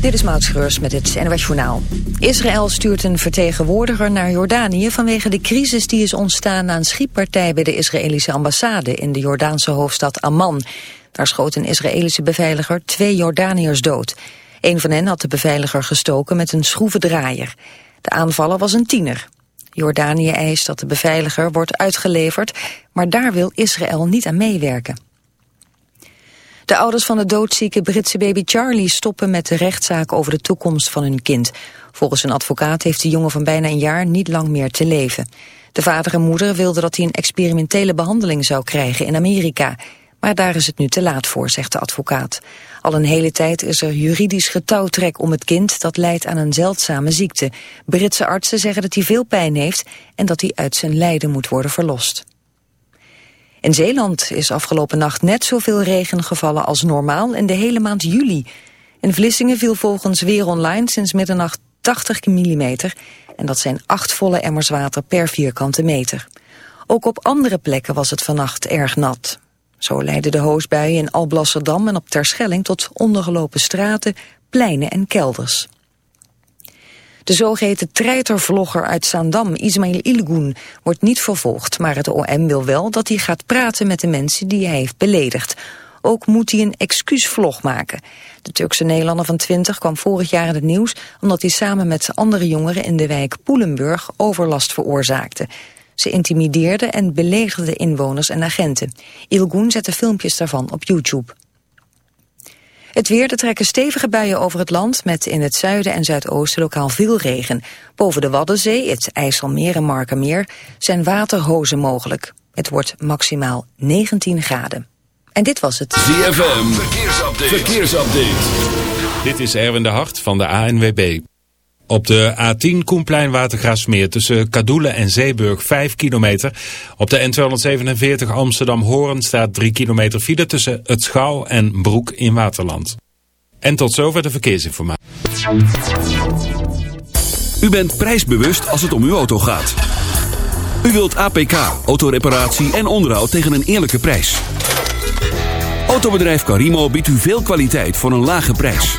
Dit is Maud met het NWS Journaal. Israël stuurt een vertegenwoordiger naar Jordanië... vanwege de crisis die is ontstaan na een schietpartij... bij de Israëlische ambassade in de Jordaanse hoofdstad Amman. Daar schoot een Israëlische beveiliger twee Jordaniërs dood. Een van hen had de beveiliger gestoken met een schroevendraaier. De aanvaller was een tiener. Jordanië eist dat de beveiliger wordt uitgeleverd... maar daar wil Israël niet aan meewerken. De ouders van de doodzieke Britse baby Charlie stoppen met de rechtszaak over de toekomst van hun kind. Volgens een advocaat heeft de jongen van bijna een jaar niet lang meer te leven. De vader en moeder wilden dat hij een experimentele behandeling zou krijgen in Amerika. Maar daar is het nu te laat voor, zegt de advocaat. Al een hele tijd is er juridisch getouwtrek om het kind dat leidt aan een zeldzame ziekte. Britse artsen zeggen dat hij veel pijn heeft en dat hij uit zijn lijden moet worden verlost. In Zeeland is afgelopen nacht net zoveel regen gevallen als normaal in de hele maand juli. In Vlissingen viel volgens Weer Online sinds middernacht 80 mm. En dat zijn acht volle emmers water per vierkante meter. Ook op andere plekken was het vannacht erg nat. Zo leidden de hoosbuien in Alblasserdam en op Terschelling tot ondergelopen straten, pleinen en kelders. De zogeheten treitervlogger uit Zaandam, Ismail Ilgun, wordt niet vervolgd, maar het OM wil wel dat hij gaat praten met de mensen die hij heeft beledigd. Ook moet hij een excuusvlog maken. De Turkse Nederlander van 20 kwam vorig jaar in het nieuws... omdat hij samen met andere jongeren in de wijk Poelenburg overlast veroorzaakte. Ze intimideerden en beledigden inwoners en agenten. Ilgun zette filmpjes daarvan op YouTube. Het weer, er trekken stevige buien over het land... met in het zuiden en zuidoosten lokaal veel regen. Boven de Waddenzee, het IJsselmeer en Markermeer... zijn waterhozen mogelijk. Het wordt maximaal 19 graden. En dit was het. ZFM, verkeersupdate. verkeersupdate. Dit is Erwin de Hart van de ANWB. Op de A10 Koenplein Watergraafsmeer tussen Kadoelen en Zeeburg 5 kilometer. Op de N247 Amsterdam-Hoorn staat 3 kilometer file tussen Het Schouw en Broek in Waterland. En tot zover de verkeersinformatie. U bent prijsbewust als het om uw auto gaat. U wilt APK, autoreparatie en onderhoud tegen een eerlijke prijs. Autobedrijf Carimo biedt u veel kwaliteit voor een lage prijs.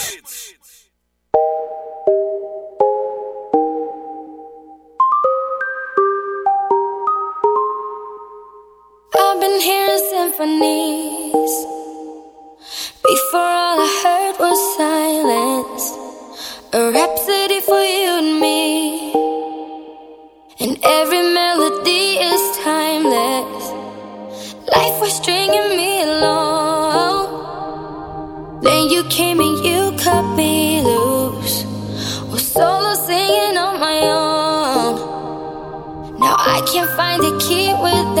can't find a key without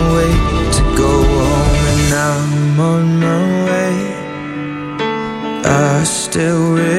still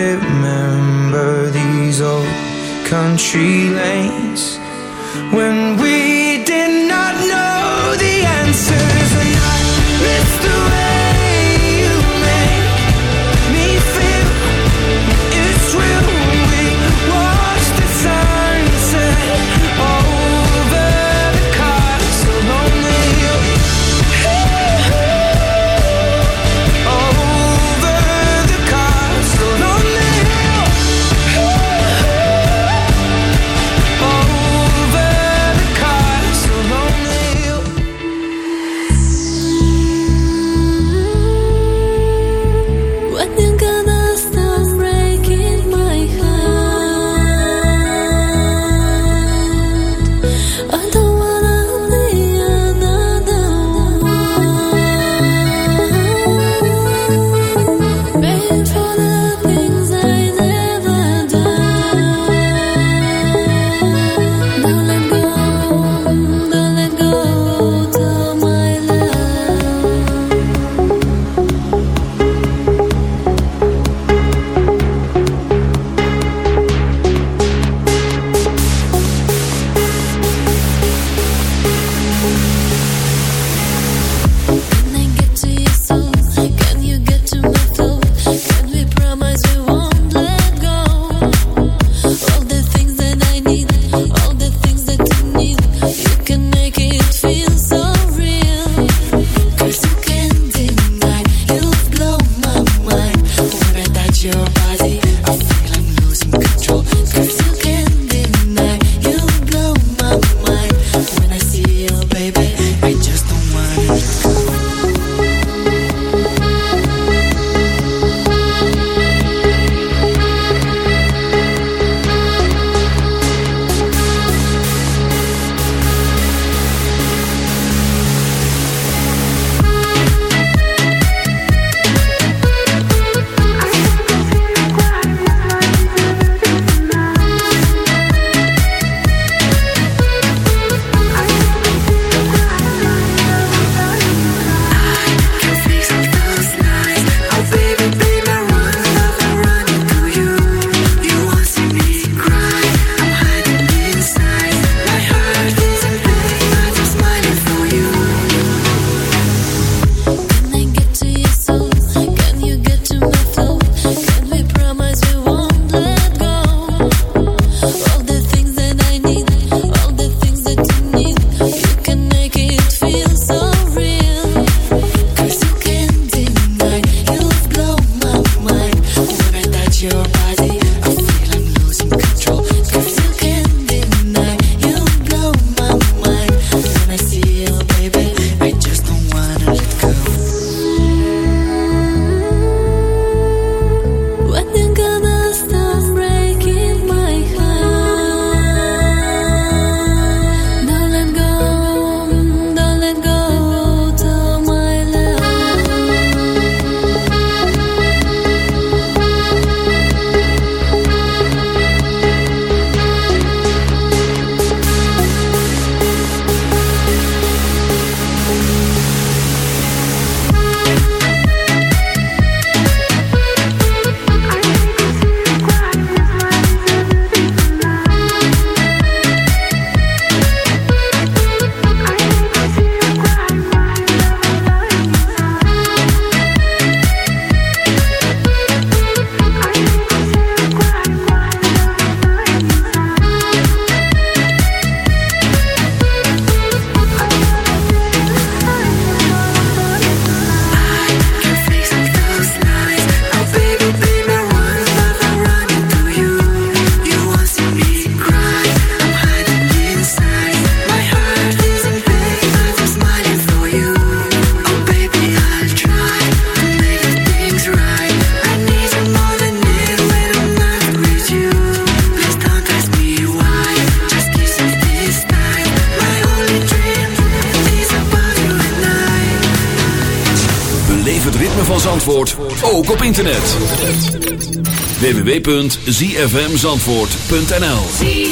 zfmzandvoort.nl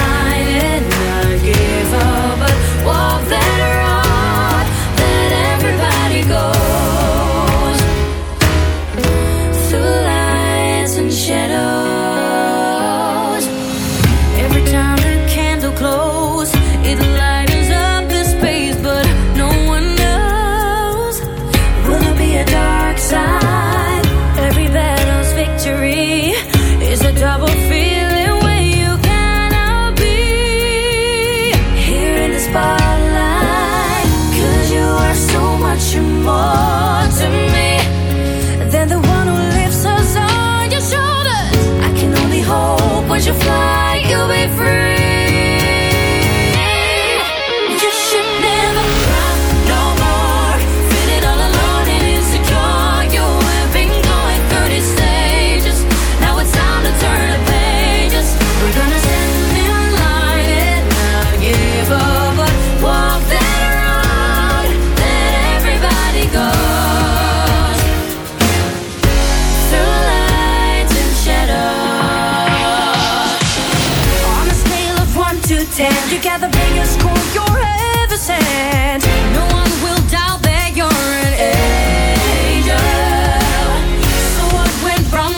up, but walk that.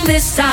this time.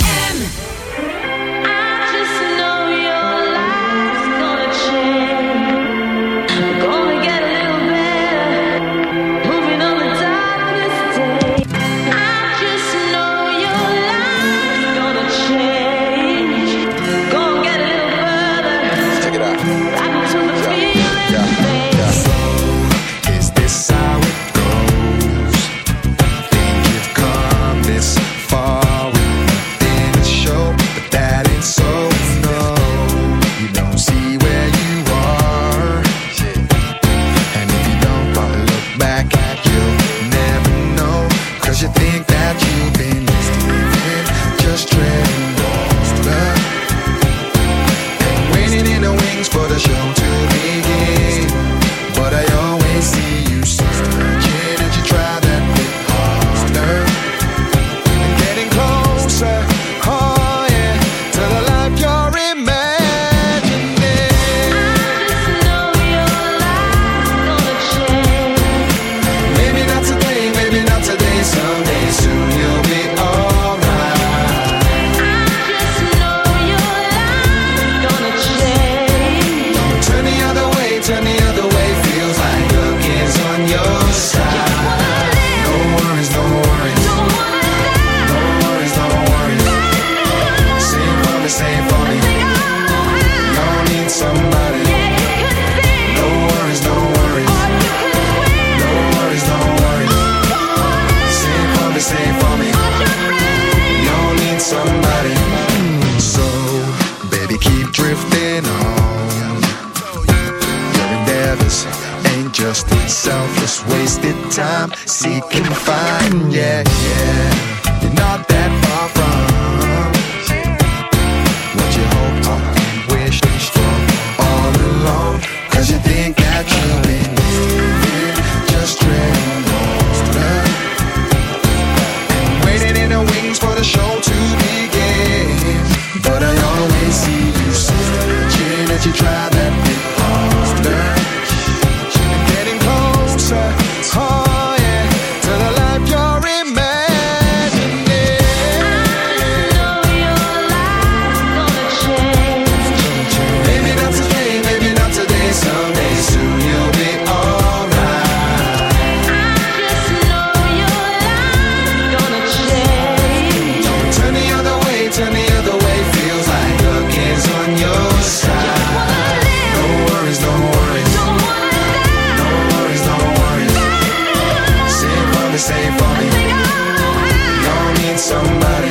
somebody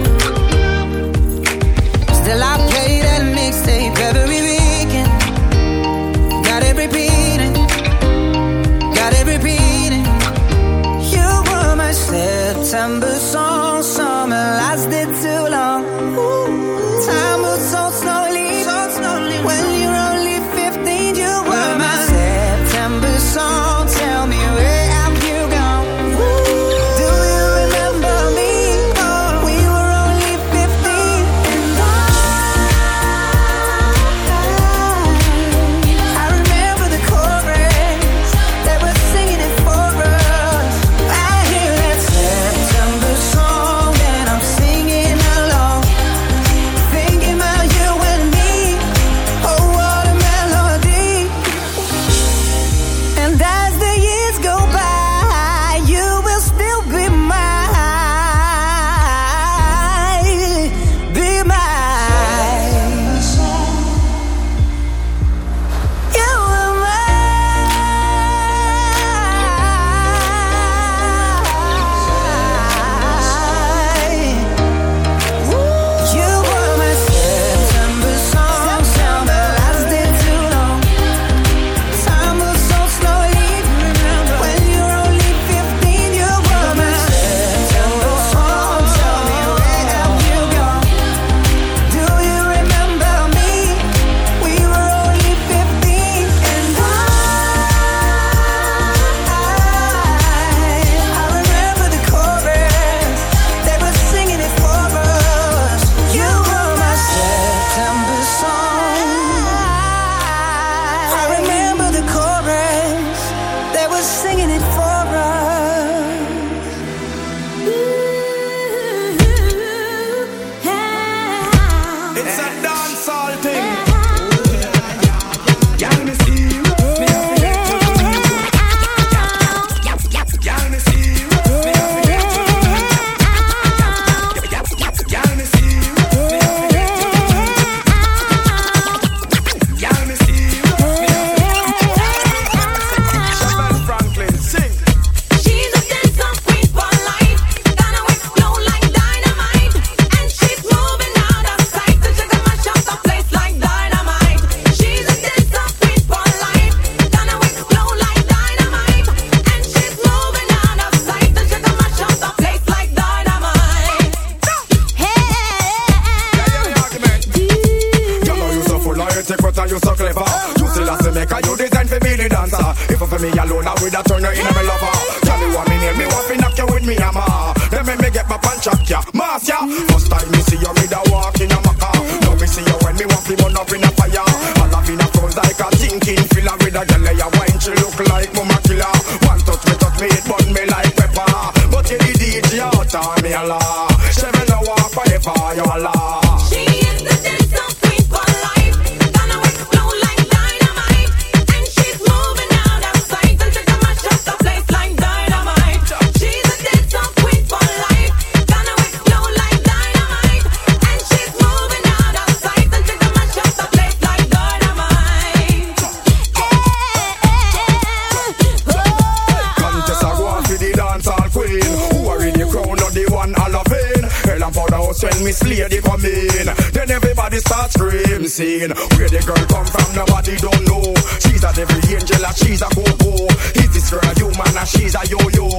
When Miss Lady come in. Then everybody starts screaming, Where the girl come from, nobody don't know. She's a every angel, and she's a go-go. Is this girl a human, and she's a yo-yo?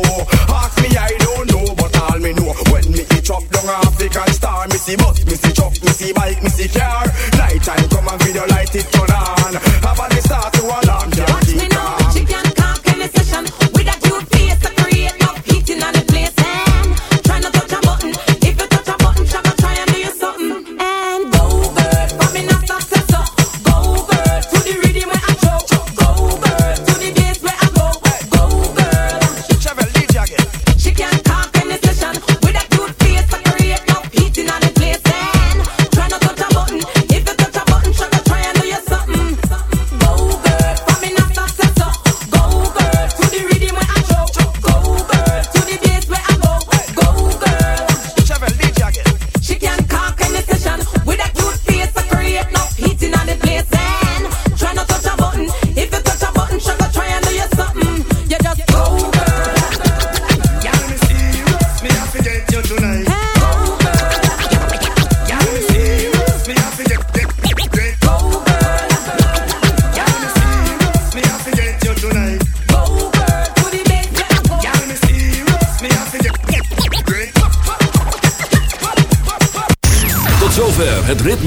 Ask me, I don't know, but all me know. When me eat up long African star, Missy see bus, me see truck, me see bike, me see car. Night time come and video light it turn on. Have a start to alarm, Watch me now, she can't conquer me session. With a cute face, I create enough heating on the